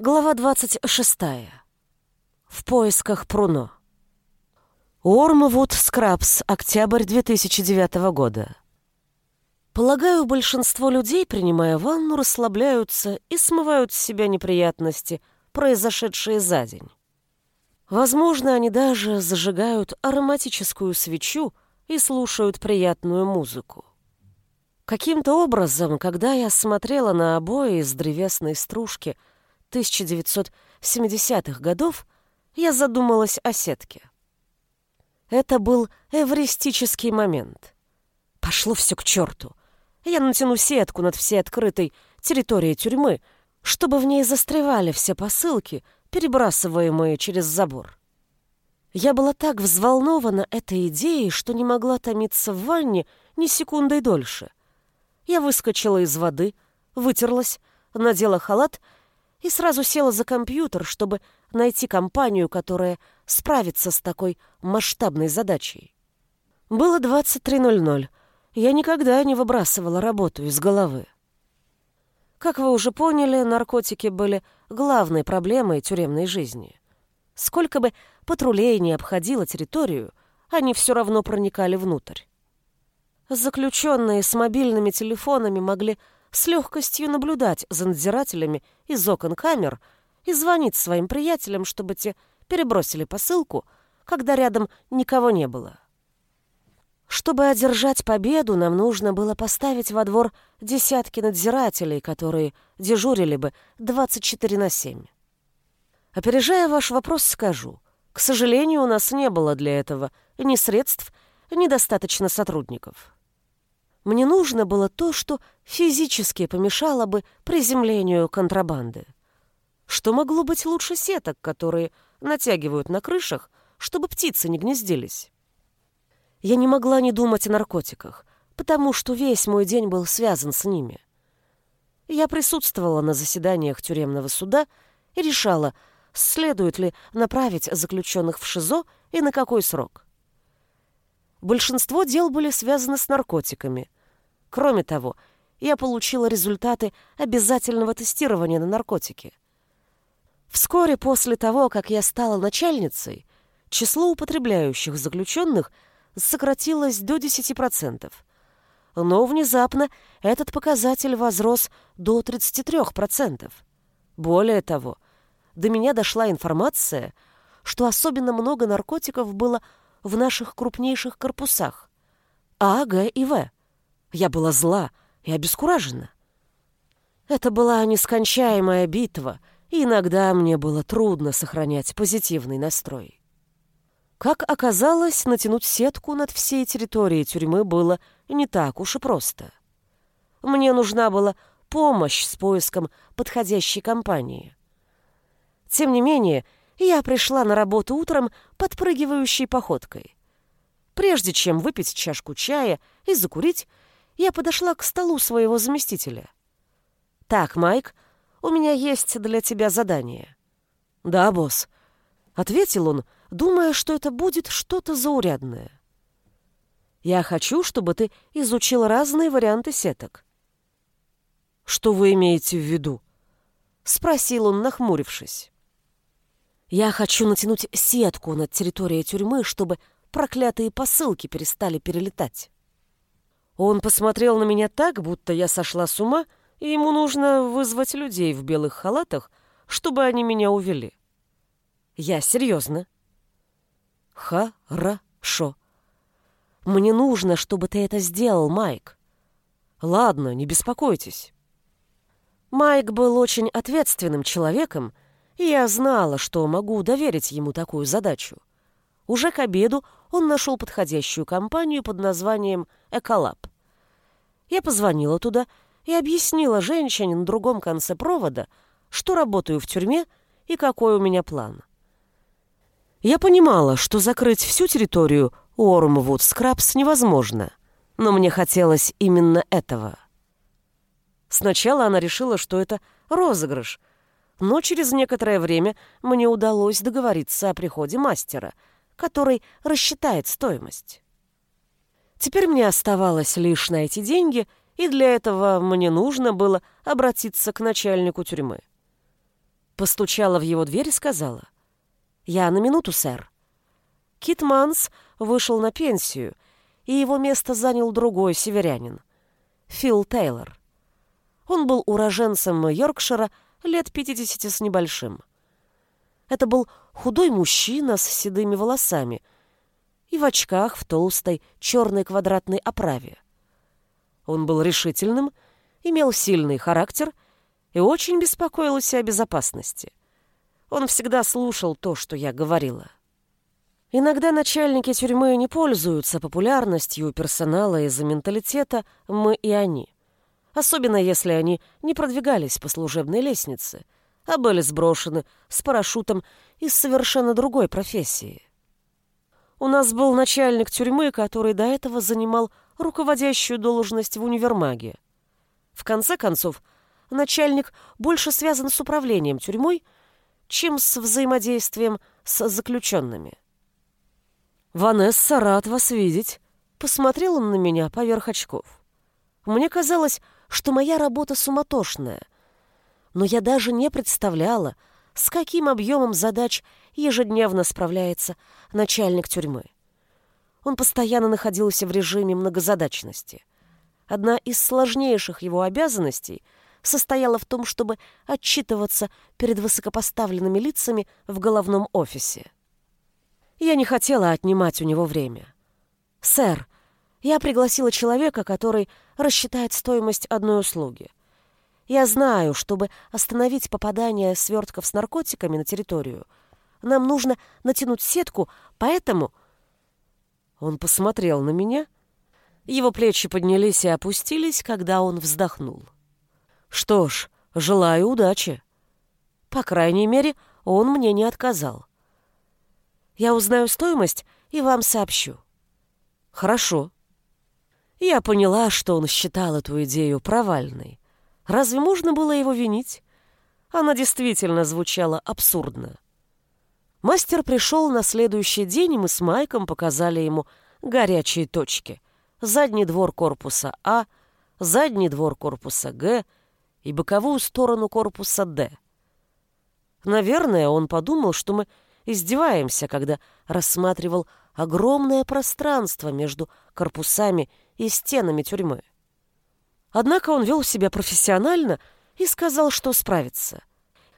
Глава 26. В поисках Пруно. Ормвуд Скрабс, октябрь 2009 года. Полагаю, большинство людей, принимая ванну, расслабляются и смывают с себя неприятности, произошедшие за день. Возможно, они даже зажигают ароматическую свечу и слушают приятную музыку. Каким-то образом, когда я смотрела на обои из древесной стружки – 1970-х годов я задумалась о сетке. Это был эвристический момент. Пошло все к черту. Я натяну сетку над всей открытой территорией тюрьмы, чтобы в ней застревали все посылки, перебрасываемые через забор. Я была так взволнована этой идеей, что не могла томиться в ванне ни секундой дольше. Я выскочила из воды, вытерлась, надела халат и сразу села за компьютер, чтобы найти компанию, которая справится с такой масштабной задачей. Было 23.00. Я никогда не выбрасывала работу из головы. Как вы уже поняли, наркотики были главной проблемой тюремной жизни. Сколько бы патрулей не обходило территорию, они все равно проникали внутрь. Заключенные с мобильными телефонами могли с легкостью наблюдать за надзирателями из окон камер и звонить своим приятелям, чтобы те перебросили посылку, когда рядом никого не было. Чтобы одержать победу, нам нужно было поставить во двор десятки надзирателей, которые дежурили бы 24 на 7. Опережая ваш вопрос, скажу, к сожалению, у нас не было для этого ни средств, ни достаточно сотрудников. Мне нужно было то, что физически помешало бы приземлению контрабанды. Что могло быть лучше сеток, которые натягивают на крышах, чтобы птицы не гнездились? Я не могла не думать о наркотиках, потому что весь мой день был связан с ними. Я присутствовала на заседаниях тюремного суда и решала, следует ли направить заключенных в ШИЗО и на какой срок. Большинство дел были связаны с наркотиками – Кроме того, я получила результаты обязательного тестирования на наркотики. Вскоре после того, как я стала начальницей, число употребляющих заключенных сократилось до 10%. Но внезапно этот показатель возрос до 33%. Более того, до меня дошла информация, что особенно много наркотиков было в наших крупнейших корпусах – А, Г и В. Я была зла и обескуражена. Это была нескончаемая битва, и иногда мне было трудно сохранять позитивный настрой. Как оказалось, натянуть сетку над всей территорией тюрьмы было не так уж и просто. Мне нужна была помощь с поиском подходящей компании. Тем не менее, я пришла на работу утром подпрыгивающей походкой. Прежде чем выпить чашку чая и закурить, я подошла к столу своего заместителя. «Так, Майк, у меня есть для тебя задание». «Да, босс», — ответил он, думая, что это будет что-то заурядное. «Я хочу, чтобы ты изучил разные варианты сеток». «Что вы имеете в виду?» — спросил он, нахмурившись. «Я хочу натянуть сетку над территорией тюрьмы, чтобы проклятые посылки перестали перелетать». Он посмотрел на меня так, будто я сошла с ума, и ему нужно вызвать людей в белых халатах, чтобы они меня увели. Я серьезно. Хорошо. Мне нужно, чтобы ты это сделал, Майк. Ладно, не беспокойтесь. Майк был очень ответственным человеком, и я знала, что могу доверить ему такую задачу. Уже к обеду он нашел подходящую компанию под названием «Эколаб». Я позвонила туда и объяснила женщине на другом конце провода, что работаю в тюрьме и какой у меня план. Я понимала, что закрыть всю территорию Уормвуд Скрабс невозможно, но мне хотелось именно этого. Сначала она решила, что это розыгрыш, но через некоторое время мне удалось договориться о приходе мастера, который рассчитает стоимость. Теперь мне оставалось лишь найти деньги, и для этого мне нужно было обратиться к начальнику тюрьмы. постучала в его дверь и сказала. «Я на минуту, сэр». Кит Манс вышел на пенсию, и его место занял другой северянин — Фил Тейлор. Он был уроженцем Йоркшира лет 50 с небольшим. Это был худой мужчина с седыми волосами и в очках в толстой черной квадратной оправе. Он был решительным, имел сильный характер и очень беспокоился о безопасности. Он всегда слушал то, что я говорила. Иногда начальники тюрьмы не пользуются популярностью персонала из-за менталитета «мы и они». Особенно если они не продвигались по служебной лестнице, а были сброшены с парашютом из совершенно другой профессии. У нас был начальник тюрьмы, который до этого занимал руководящую должность в универмаге. В конце концов, начальник больше связан с управлением тюрьмой, чем с взаимодействием с заключенными. «Ванесса, рад вас видеть!» Посмотрел он на меня поверх очков. Мне казалось, что моя работа суматошная, но я даже не представляла, с каким объемом задач ежедневно справляется начальник тюрьмы. Он постоянно находился в режиме многозадачности. Одна из сложнейших его обязанностей состояла в том, чтобы отчитываться перед высокопоставленными лицами в головном офисе. Я не хотела отнимать у него время. «Сэр, я пригласила человека, который рассчитает стоимость одной услуги. Я знаю, чтобы остановить попадание свертков с наркотиками на территорию, нам нужно натянуть сетку, поэтому...» Он посмотрел на меня. Его плечи поднялись и опустились, когда он вздохнул. «Что ж, желаю удачи. По крайней мере, он мне не отказал. Я узнаю стоимость и вам сообщу». «Хорошо». Я поняла, что он считал эту идею провальной. Разве можно было его винить? Она действительно звучала абсурдно. Мастер пришел на следующий день, и мы с Майком показали ему горячие точки. Задний двор корпуса А, задний двор корпуса Г и боковую сторону корпуса Д. Наверное, он подумал, что мы издеваемся, когда рассматривал огромное пространство между корпусами и стенами тюрьмы. Однако он вел себя профессионально и сказал, что справится.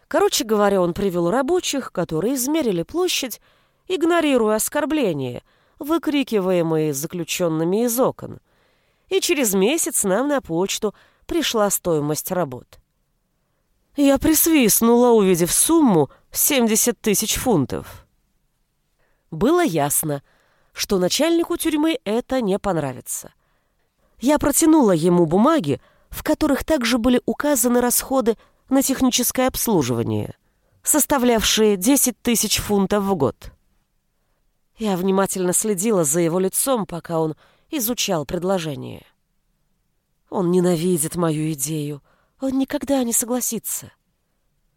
Короче говоря, он привел рабочих, которые измерили площадь, игнорируя оскорбления, выкрикиваемые заключенными из окон. И через месяц нам на почту пришла стоимость работ. Я присвистнула, увидев сумму 70 тысяч фунтов. Было ясно, что начальнику тюрьмы это не понравится. Я протянула ему бумаги, в которых также были указаны расходы на техническое обслуживание, составлявшие 10 тысяч фунтов в год. Я внимательно следила за его лицом, пока он изучал предложение. Он ненавидит мою идею. Он никогда не согласится.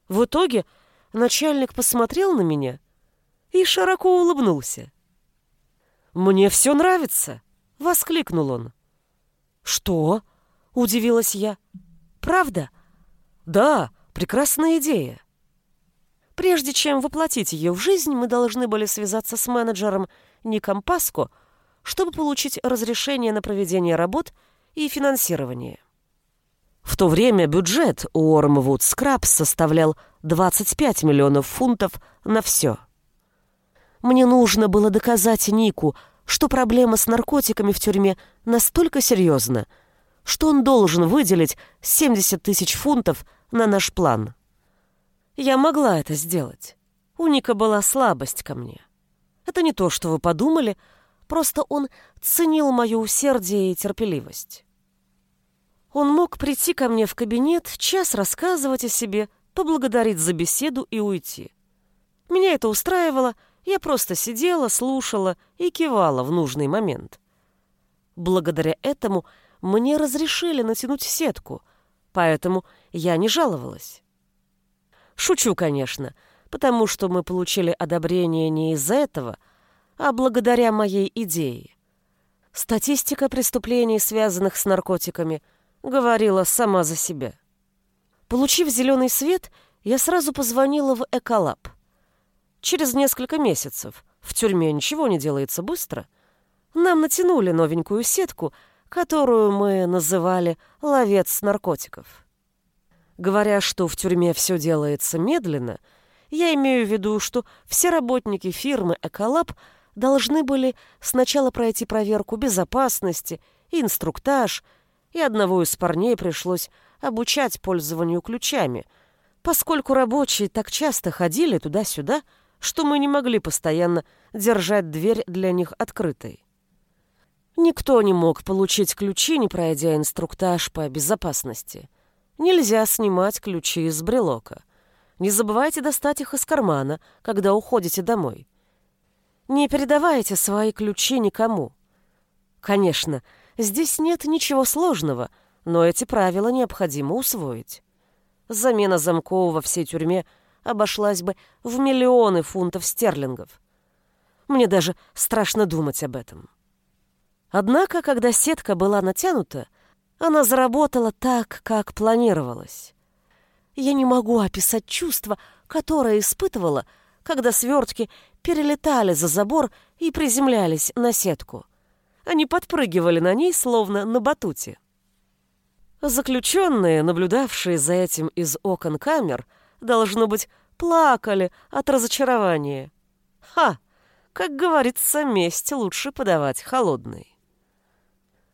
В итоге начальник посмотрел на меня и широко улыбнулся. «Мне все нравится!» — воскликнул он. «Что?» — удивилась я. «Правда?» «Да, прекрасная идея». Прежде чем воплотить ее в жизнь, мы должны были связаться с менеджером Ником Паско, чтобы получить разрешение на проведение работ и финансирование. В то время бюджет у Ормвуд Скрабс составлял 25 миллионов фунтов на все. Мне нужно было доказать Нику, что проблема с наркотиками в тюрьме настолько серьезна, что он должен выделить 70 тысяч фунтов на наш план. Я могла это сделать. У Ника была слабость ко мне. Это не то, что вы подумали, просто он ценил мое усердие и терпеливость. Он мог прийти ко мне в кабинет, час рассказывать о себе, поблагодарить за беседу и уйти. Меня это устраивало, я просто сидела, слушала и кивала в нужный момент. Благодаря этому мне разрешили натянуть сетку, поэтому я не жаловалась. Шучу, конечно, потому что мы получили одобрение не из-за этого, а благодаря моей идее. Статистика преступлений, связанных с наркотиками, говорила сама за себя. Получив зеленый свет, Я сразу позвонила в Эколаб. Через несколько месяцев, в тюрьме ничего не делается быстро, нам натянули новенькую сетку, которую мы называли «ловец наркотиков». Говоря, что в тюрьме все делается медленно, я имею в виду, что все работники фирмы «Эколаб» должны были сначала пройти проверку безопасности, инструктаж, и одного из парней пришлось обучать пользованию ключами, поскольку рабочие так часто ходили туда-сюда, что мы не могли постоянно держать дверь для них открытой. Никто не мог получить ключи, не пройдя инструктаж по безопасности. Нельзя снимать ключи из брелока. Не забывайте достать их из кармана, когда уходите домой. Не передавайте свои ключи никому. Конечно, здесь нет ничего сложного, но эти правила необходимо усвоить. Замена замков во всей тюрьме обошлась бы в миллионы фунтов стерлингов. Мне даже страшно думать об этом. Однако, когда сетка была натянута, она заработала так, как планировалось. Я не могу описать чувство, которое испытывала, когда свертки перелетали за забор и приземлялись на сетку. Они подпрыгивали на ней, словно на батуте. Заключенные, наблюдавшие за этим из окон камер, должно быть, плакали от разочарования. Ха! Как говорится, месть лучше подавать холодной.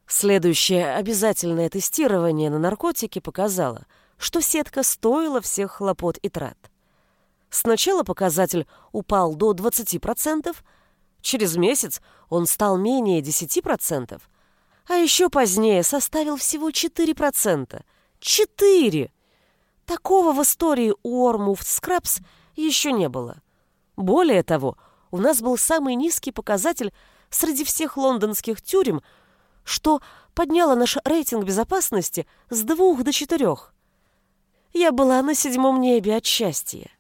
Следующее обязательное тестирование на наркотики показало, что сетка стоила всех хлопот и трат. Сначала показатель упал до 20%, через месяц он стал менее 10%, а еще позднее составил всего 4%. 4! Такого в истории Уормуфт Скрабс еще не было. Более того, у нас был самый низкий показатель среди всех лондонских тюрем, что подняло наш рейтинг безопасности с двух до четырех. Я была на седьмом небе от счастья.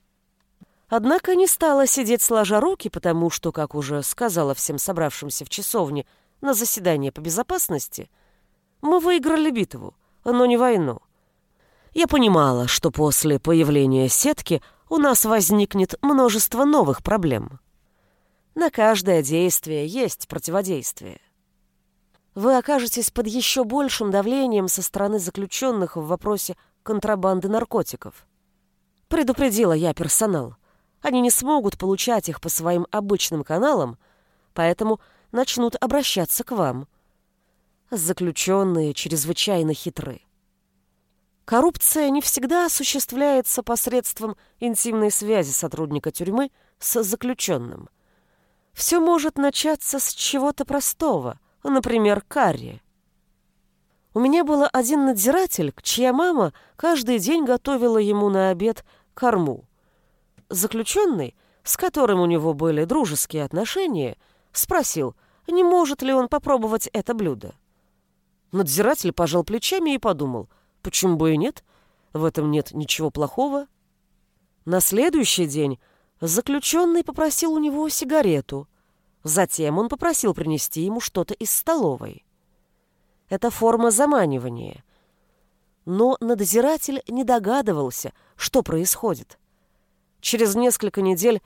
Однако не стала сидеть сложа руки, потому что, как уже сказала всем собравшимся в часовне на заседание по безопасности, мы выиграли битву, но не войну. Я понимала, что после появления сетки у нас возникнет множество новых проблем. На каждое действие есть противодействие. Вы окажетесь под еще большим давлением со стороны заключенных в вопросе контрабанды наркотиков. Предупредила я персонал. Они не смогут получать их по своим обычным каналам, поэтому начнут обращаться к вам. Заключенные чрезвычайно хитры. Коррупция не всегда осуществляется посредством интимной связи сотрудника тюрьмы с заключенным. Все может начаться с чего-то простого, например, карри. У меня был один надзиратель, чья мама каждый день готовила ему на обед корму. Заключенный, с которым у него были дружеские отношения, спросил, не может ли он попробовать это блюдо. Надзиратель пожал плечами и подумал, почему бы и нет, в этом нет ничего плохого. На следующий день заключенный попросил у него сигарету. Затем он попросил принести ему что-то из столовой. Это форма заманивания. Но надзиратель не догадывался, что происходит. Через несколько недель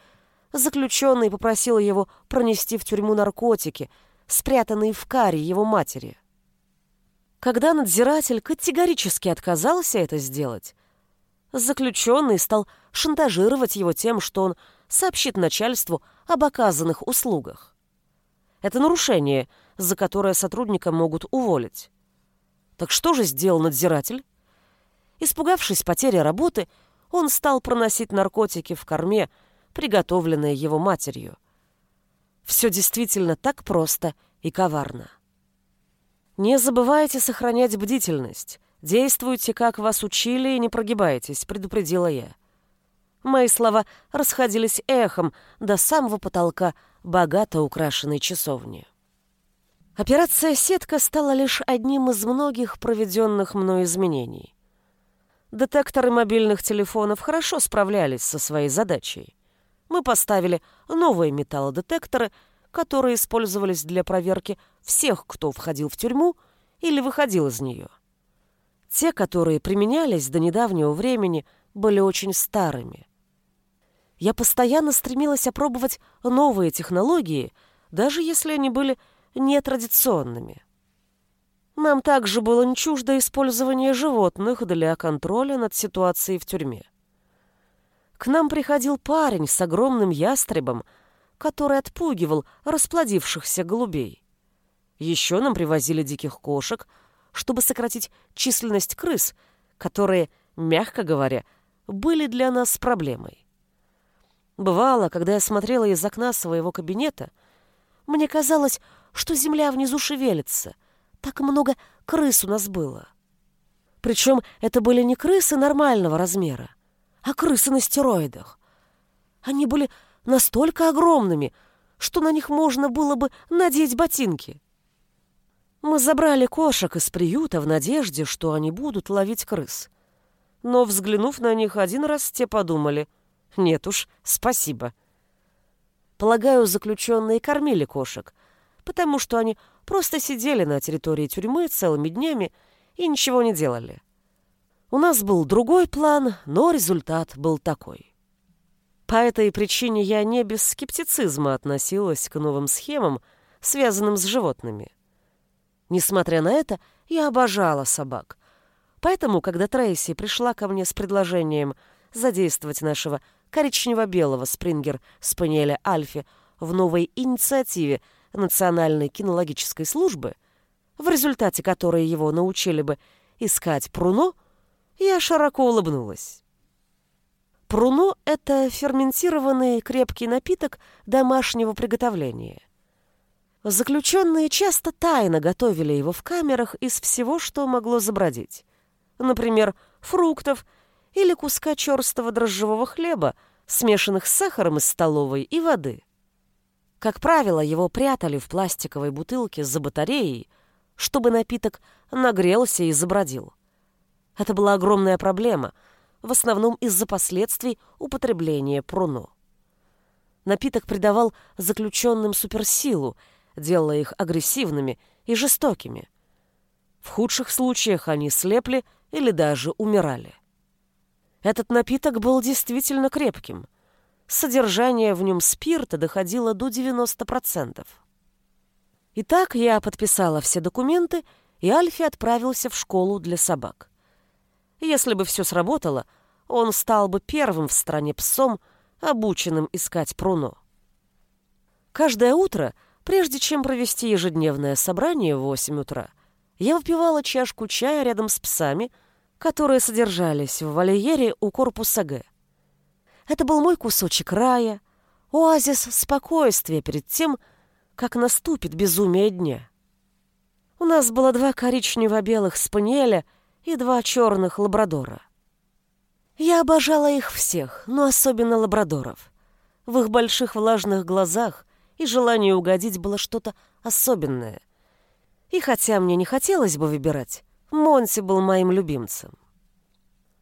заключенный попросил его пронести в тюрьму наркотики, спрятанные в каре его матери. Когда надзиратель категорически отказался это сделать, заключенный стал шантажировать его тем, что он сообщит начальству об оказанных услугах. Это нарушение, за которое сотрудника могут уволить. Так что же сделал надзиратель? Испугавшись потери работы, он стал проносить наркотики в корме, приготовленные его матерью. Все действительно так просто и коварно. Не забывайте сохранять бдительность. Действуйте, как вас учили, и не прогибайтесь, предупредила я. Мои слова расходились эхом до самого потолка богато украшенной часовни. Операция «Сетка» стала лишь одним из многих проведенных мной изменений. Детекторы мобильных телефонов хорошо справлялись со своей задачей. Мы поставили новые металлодетекторы, которые использовались для проверки всех, кто входил в тюрьму или выходил из нее. Те, которые применялись до недавнего времени, были очень старыми. Я постоянно стремилась опробовать новые технологии, даже если они были нетрадиционными. Нам также было не чуждо использование животных для контроля над ситуацией в тюрьме. К нам приходил парень с огромным ястребом, который отпугивал расплодившихся голубей. Еще нам привозили диких кошек, чтобы сократить численность крыс, которые, мягко говоря, были для нас проблемой. Бывало, когда я смотрела из окна своего кабинета, мне казалось, что земля внизу шевелится. Так много крыс у нас было. Причем это были не крысы нормального размера, а крысы на стероидах. Они были настолько огромными, что на них можно было бы надеть ботинки. Мы забрали кошек из приюта в надежде, что они будут ловить крыс. Но, взглянув на них один раз, те подумали, нет уж, спасибо. Полагаю, заключенные кормили кошек, потому что они просто сидели на территории тюрьмы целыми днями и ничего не делали. У нас был другой план, но результат был такой. По этой причине я не без скептицизма относилась к новым схемам, связанным с животными. Несмотря на это, я обожала собак. Поэтому, когда Трейси пришла ко мне с предложением задействовать нашего коричнево-белого спрингер-спаниеля Альфи в новой инициативе Национальной кинологической службы, в результате которой его научили бы искать пруно, я широко улыбнулась. Пруно — это ферментированный крепкий напиток домашнего приготовления. Заключенные часто тайно готовили его в камерах из всего, что могло забродить. Например, фруктов или куска черстого дрожжевого хлеба, смешанных с сахаром из столовой и воды. Как правило, его прятали в пластиковой бутылке за батареей, чтобы напиток нагрелся и забродил. Это была огромная проблема — в основном из-за последствий употребления пруно. Напиток придавал заключенным суперсилу, делая их агрессивными и жестокими. В худших случаях они слепли или даже умирали. Этот напиток был действительно крепким. Содержание в нем спирта доходило до 90%. Итак, я подписала все документы, и Альфи отправился в школу для собак. Если бы все сработало, он стал бы первым в стране псом, обученным искать пруно. Каждое утро, прежде чем провести ежедневное собрание в 8 утра, я выпивала чашку чая рядом с псами, которые содержались в вольере у корпуса Г. Это был мой кусочек рая, оазис спокойствия перед тем, как наступит безумие дня. У нас было два коричнево-белых спаниеля — и два черных лабрадора. Я обожала их всех, но особенно лабрадоров. В их больших влажных глазах и желании угодить было что-то особенное. И хотя мне не хотелось бы выбирать, Монти был моим любимцем.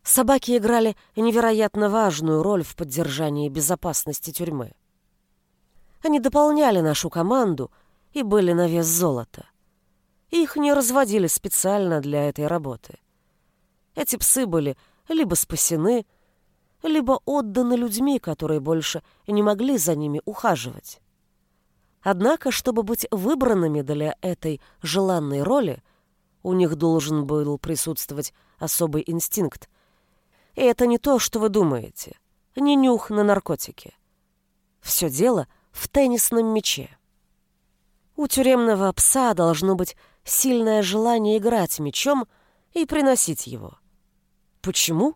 Собаки играли невероятно важную роль в поддержании безопасности тюрьмы. Они дополняли нашу команду и были на вес золота. Их не разводили специально для этой работы. Эти псы были либо спасены, либо отданы людьми, которые больше не могли за ними ухаживать. Однако, чтобы быть выбранными для этой желанной роли, у них должен был присутствовать особый инстинкт. И это не то, что вы думаете, не нюх на наркотики. Все дело в теннисном мяче. У тюремного пса должно быть сильное желание играть мячом и приносить его. Почему?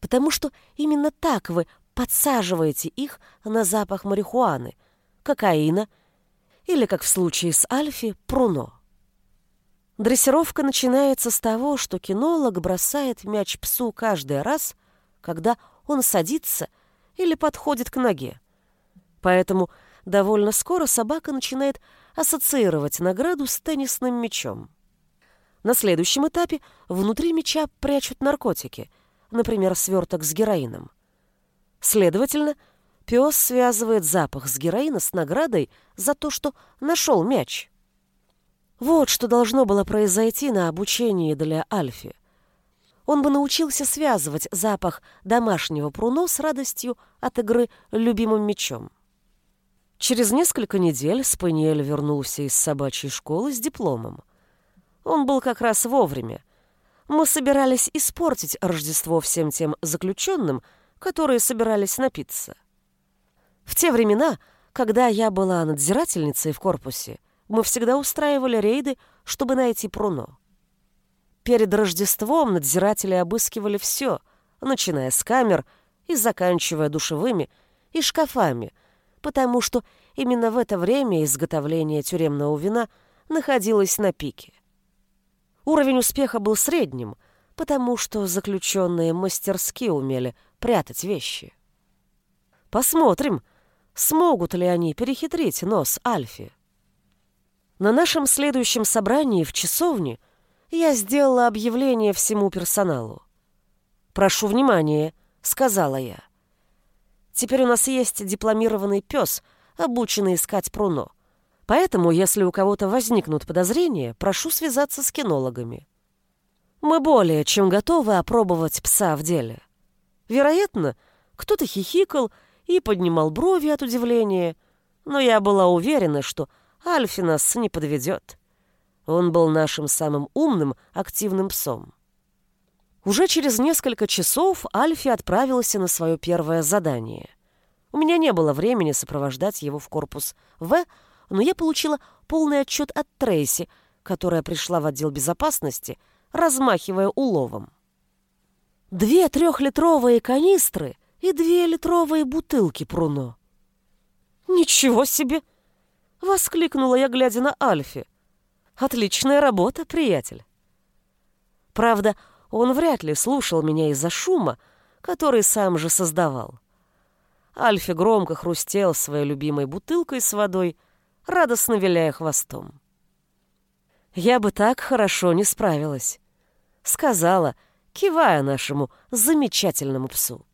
Потому что именно так вы подсаживаете их на запах марихуаны, кокаина или, как в случае с Альфи, пруно. Дрессировка начинается с того, что кинолог бросает мяч псу каждый раз, когда он садится или подходит к ноге. Поэтому довольно скоро собака начинает ассоциировать награду с теннисным мячом. На следующем этапе внутри меча прячут наркотики, например, сверток с героином. Следовательно, пес связывает запах с героина с наградой за то, что нашел мяч. Вот что должно было произойти на обучении для Альфи. он бы научился связывать запах домашнего пруно с радостью от игры любимым мечом. Через несколько недель Спаниель вернулся из собачьей школы с дипломом. Он был как раз вовремя. Мы собирались испортить Рождество всем тем заключенным, которые собирались напиться. В те времена, когда я была надзирательницей в корпусе, мы всегда устраивали рейды, чтобы найти Пруно. Перед Рождеством надзиратели обыскивали все, начиная с камер и заканчивая душевыми и шкафами, потому что именно в это время изготовление тюремного вина находилось на пике. Уровень успеха был средним, потому что заключенные мастерски умели прятать вещи. Посмотрим, смогут ли они перехитрить нос Альфи. На нашем следующем собрании в часовне я сделала объявление всему персоналу. «Прошу внимания», — сказала я. «Теперь у нас есть дипломированный пес, обученный искать пруно. Поэтому, если у кого-то возникнут подозрения, прошу связаться с кинологами. Мы более чем готовы опробовать пса в деле. Вероятно, кто-то хихикал и поднимал брови от удивления, но я была уверена, что Альфи нас не подведет. Он был нашим самым умным, активным псом. Уже через несколько часов Альфи отправился на свое первое задание. У меня не было времени сопровождать его в корпус В, но я получила полный отчет от Трейси, которая пришла в отдел безопасности, размахивая уловом. Две трехлитровые канистры и две литровые бутылки Пруно. «Ничего себе!» — воскликнула я, глядя на Альфи. «Отличная работа, приятель!» Правда, он вряд ли слушал меня из-за шума, который сам же создавал. Альфи громко хрустел своей любимой бутылкой с водой, радостно виляя хвостом. «Я бы так хорошо не справилась», — сказала, кивая нашему замечательному псу.